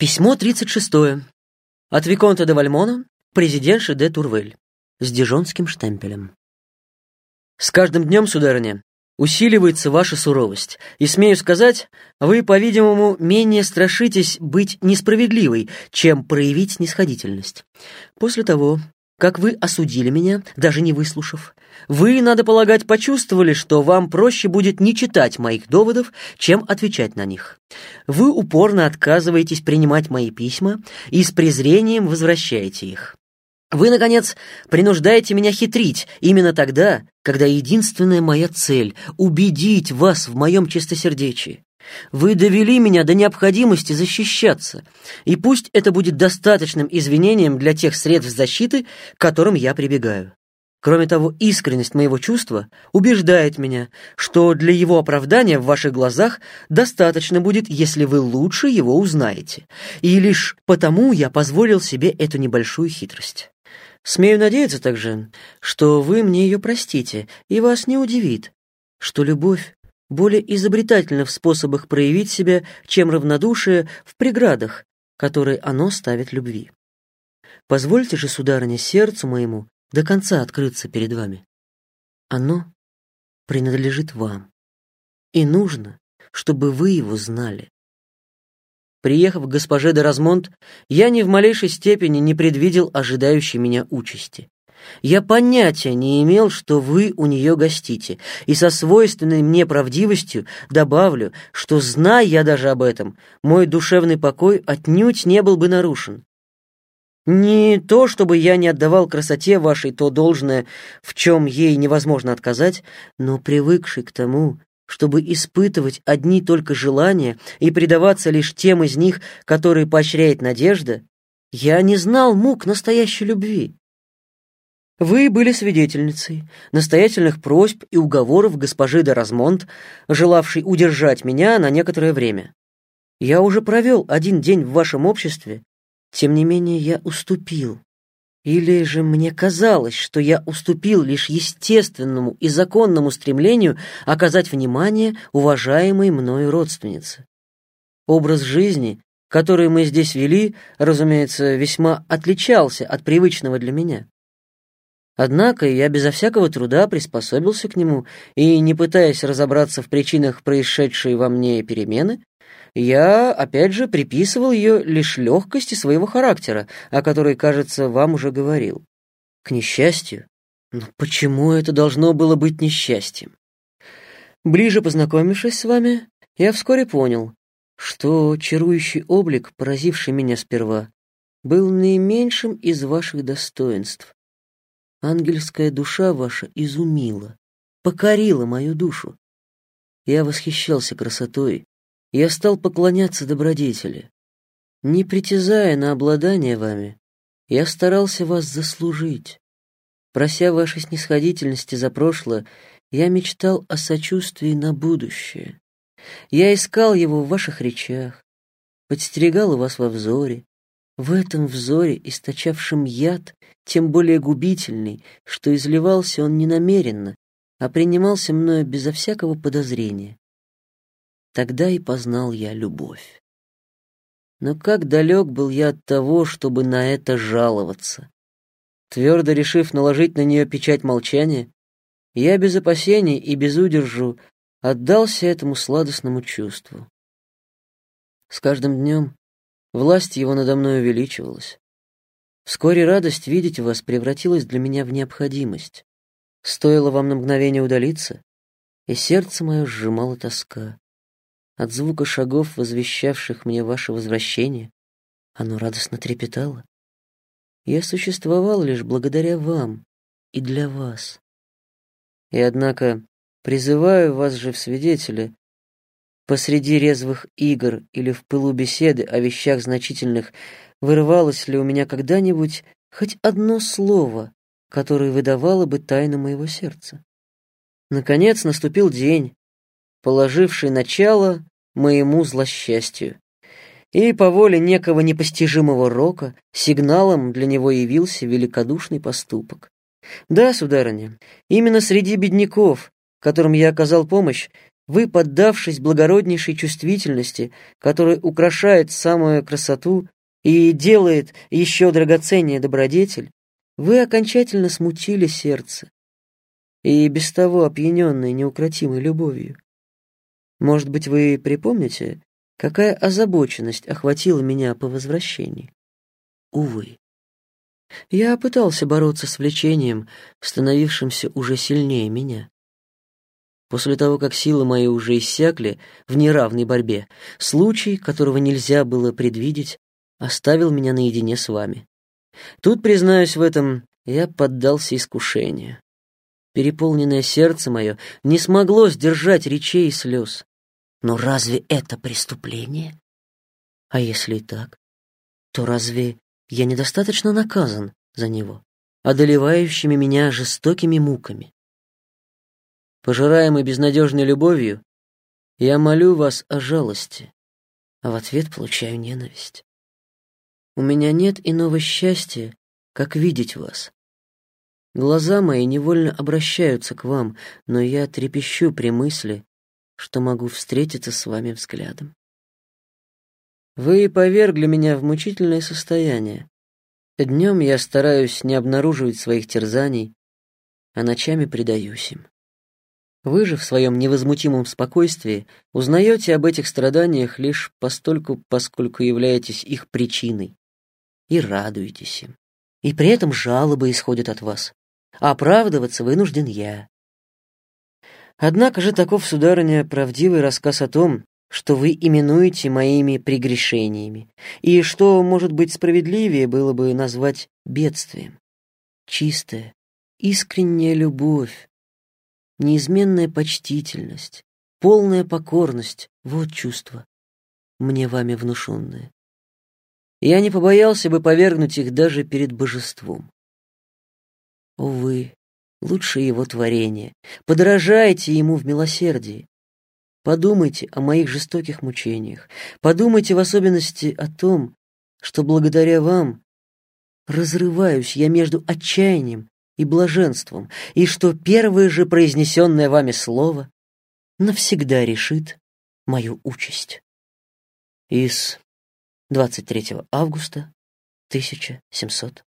Письмо 36. От Виконта де Вальмона, президентши де Турвель, с дижонским штемпелем. С каждым днем, сударыня, усиливается ваша суровость, и, смею сказать, вы, по-видимому, менее страшитесь быть несправедливой, чем проявить снисходительность. После того, как вы осудили меня, даже не выслушав, вы, надо полагать, почувствовали, что вам проще будет не читать моих доводов, чем отвечать на них. Вы упорно отказываетесь принимать мои письма и с презрением возвращаете их. Вы, наконец, принуждаете меня хитрить именно тогда, когда единственная моя цель — убедить вас в моем чистосердечии. Вы довели меня до необходимости защищаться, и пусть это будет достаточным извинением для тех средств защиты, к которым я прибегаю. Кроме того, искренность моего чувства убеждает меня, что для его оправдания в ваших глазах достаточно будет, если вы лучше его узнаете. И лишь потому я позволил себе эту небольшую хитрость. Смею надеяться также, что вы мне ее простите, и вас не удивит, что любовь более изобретательна в способах проявить себя, чем равнодушие в преградах, которые оно ставит любви. Позвольте же, сударыня, сердцу моему до конца открыться перед вами. Оно принадлежит вам, и нужно, чтобы вы его знали. Приехав к госпоже де Размонт, я ни в малейшей степени не предвидел ожидающей меня участи. Я понятия не имел, что вы у нее гостите, и со свойственной мне правдивостью добавлю, что, зная я даже об этом, мой душевный покой отнюдь не был бы нарушен. Не то, чтобы я не отдавал красоте вашей то должное, в чем ей невозможно отказать, но привыкший к тому, чтобы испытывать одни только желания и предаваться лишь тем из них, которые поощряет надежда, я не знал мук настоящей любви. Вы были свидетельницей настоятельных просьб и уговоров госпожи де Размонт, желавшей удержать меня на некоторое время. Я уже провел один день в вашем обществе, тем не менее я уступил. Или же мне казалось, что я уступил лишь естественному и законному стремлению оказать внимание уважаемой мною родственнице. Образ жизни, который мы здесь вели, разумеется, весьма отличался от привычного для меня. Однако я безо всякого труда приспособился к нему, и, не пытаясь разобраться в причинах происшедшей во мне перемены, я, опять же, приписывал ее лишь легкости своего характера, о которой, кажется, вам уже говорил. К несчастью? Но почему это должно было быть несчастьем? Ближе познакомившись с вами, я вскоре понял, что чарующий облик, поразивший меня сперва, был наименьшим из ваших достоинств, Ангельская душа ваша изумила, покорила мою душу. Я восхищался красотой, я стал поклоняться добродетели. Не притязая на обладание вами, я старался вас заслужить. Прося вашей снисходительности за прошлое, я мечтал о сочувствии на будущее. Я искал его в ваших речах, подстерегал у вас во взоре, в этом взоре, источавшем яд, тем более губительный, что изливался он не намеренно, а принимался мною безо всякого подозрения. Тогда и познал я любовь. Но как далек был я от того, чтобы на это жаловаться. Твердо решив наложить на нее печать молчания, я без опасений и без удержу отдался этому сладостному чувству. С каждым днем Власть его надо мной увеличивалась. Вскоре радость видеть вас превратилась для меня в необходимость. Стоило вам на мгновение удалиться, и сердце мое сжимало тоска. От звука шагов, возвещавших мне ваше возвращение, оно радостно трепетало. Я существовал лишь благодаря вам и для вас. И однако призываю вас же в свидетели, Посреди резвых игр или в пылу беседы о вещах значительных вырывалось ли у меня когда-нибудь хоть одно слово, которое выдавало бы тайну моего сердца? Наконец наступил день, положивший начало моему злосчастью. И по воле некого непостижимого рока сигналом для него явился великодушный поступок. Да, сударыня, именно среди бедняков, которым я оказал помощь, вы, поддавшись благороднейшей чувствительности, которая украшает самую красоту и делает еще драгоценнее добродетель, вы окончательно смутили сердце, и без того опьяненное неукротимой любовью. Может быть, вы припомните, какая озабоченность охватила меня по возвращении? Увы. Я пытался бороться с влечением, становившимся уже сильнее меня. После того, как силы мои уже иссякли в неравной борьбе, случай, которого нельзя было предвидеть, оставил меня наедине с вами. Тут, признаюсь в этом, я поддался искушению. Переполненное сердце мое не смогло сдержать речей и слез. Но разве это преступление? А если и так, то разве я недостаточно наказан за него, одолевающими меня жестокими муками? Пожираемый безнадежной любовью, я молю вас о жалости, а в ответ получаю ненависть. У меня нет иного счастья, как видеть вас, Глаза мои невольно обращаются к вам, но я трепещу при мысли, что могу встретиться с вами взглядом. Вы повергли меня в мучительное состояние. Днем я стараюсь не обнаруживать своих терзаний, а ночами предаюсь им. Вы же в своем невозмутимом спокойствии узнаете об этих страданиях лишь постольку, поскольку являетесь их причиной, и радуетесь им. И при этом жалобы исходят от вас. Оправдываться вынужден я. Однако же таков, сударыня, правдивый рассказ о том, что вы именуете моими прегрешениями, и что, может быть, справедливее было бы назвать бедствием. Чистая, искренняя любовь, неизменная почтительность, полная покорность — вот чувство, мне вами внушенное. Я не побоялся бы повергнуть их даже перед божеством. Увы, лучше его творение. Подражайте ему в милосердии. Подумайте о моих жестоких мучениях. Подумайте в особенности о том, что благодаря вам разрываюсь я между отчаянием и блаженством, и что первое же произнесенное вами слово навсегда решит мою участь. Из 23 августа 1700